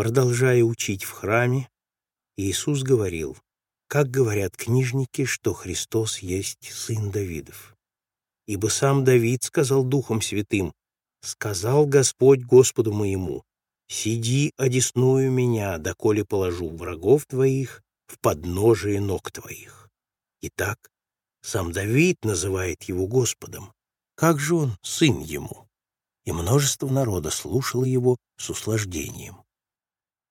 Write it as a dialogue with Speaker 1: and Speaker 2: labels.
Speaker 1: Продолжая учить в храме, Иисус говорил, как говорят книжники, что Христос есть Сын Давидов. Ибо сам Давид сказал Духом Святым, «Сказал Господь Господу моему, сиди, одесную меня, доколе положу врагов твоих в подножие ног твоих». Итак, сам Давид называет его Господом. Как же он сын ему? И множество народа слушало его с услаждением.